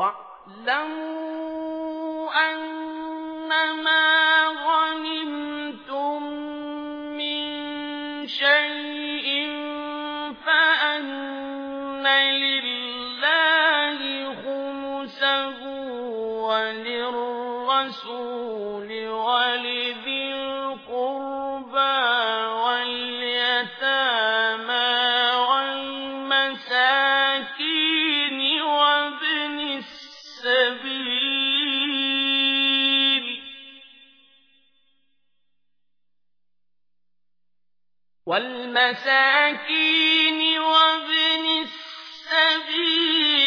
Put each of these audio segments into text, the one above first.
واعلموا أنما شيء فأن والمساكين وابن السبيل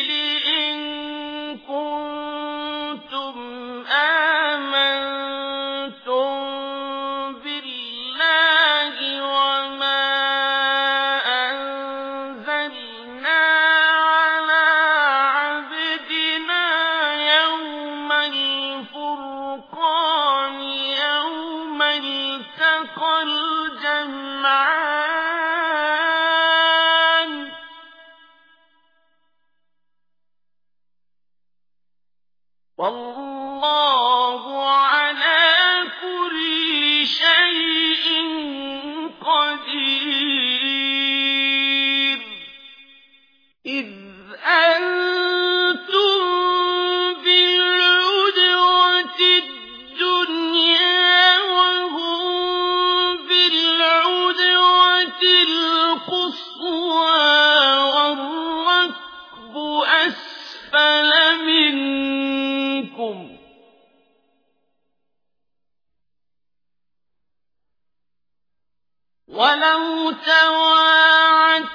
ولو تواعدتم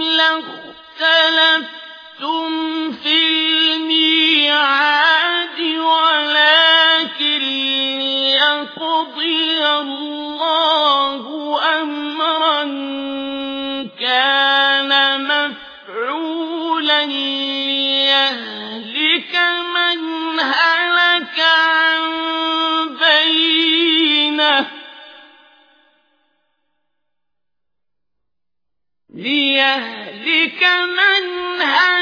لاختلفتم يأتيك منهج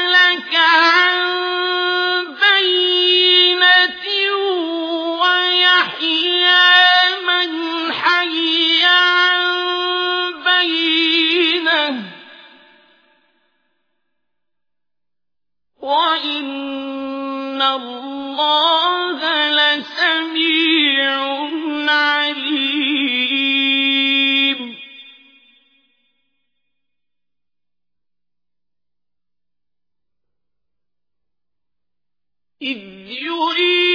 إذ يريد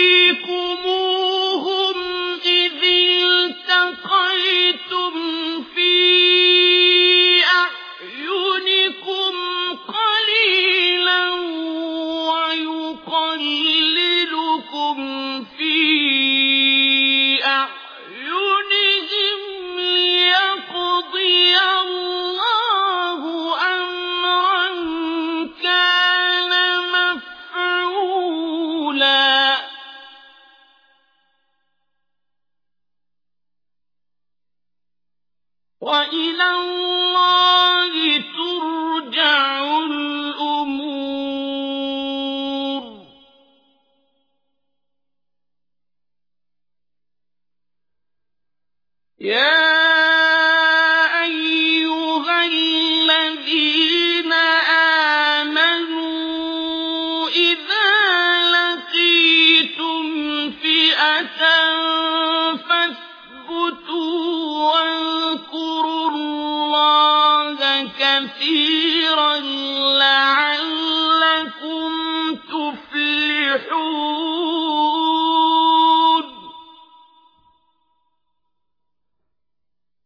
وإلى الله ترجع الأمور. يا